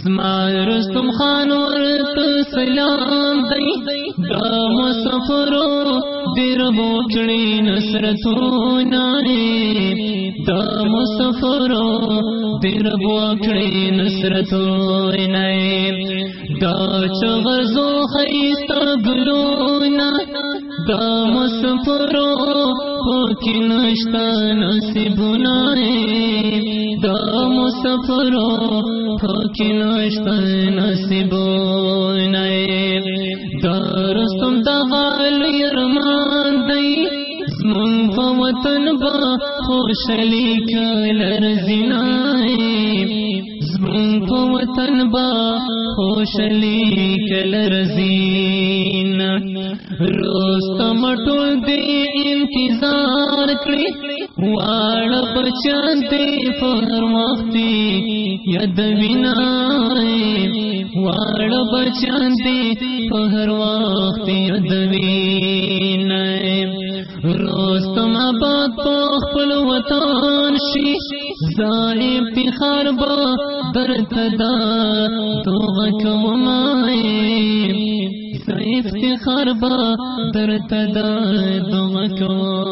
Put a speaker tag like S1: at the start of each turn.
S1: زما رستم خان ورت سلام دی دا مسافرو دیر بوکړي نصرتونه دا مسافرو دیر بوکړي نصرتونه دا چغزو خیستا ګلونه دا مسافرو پکې نشتا نصیبونه دا مسافرو پکې نشتا نصیبونه دا رستم دا غال يرمان دی، زمون په وطن با خوشالي کلر زینای زمون وطن با خوشالي کلر زینا رستم ټول دی انتظار کړی واړ بچان دی پر وختي ید وینای واړ بچان دی پر وختي ید وینای روستم آباد پا خپل وطن شي ظالم افتخار با درتدا توغه کومای افتخار با در تدا دغا کوم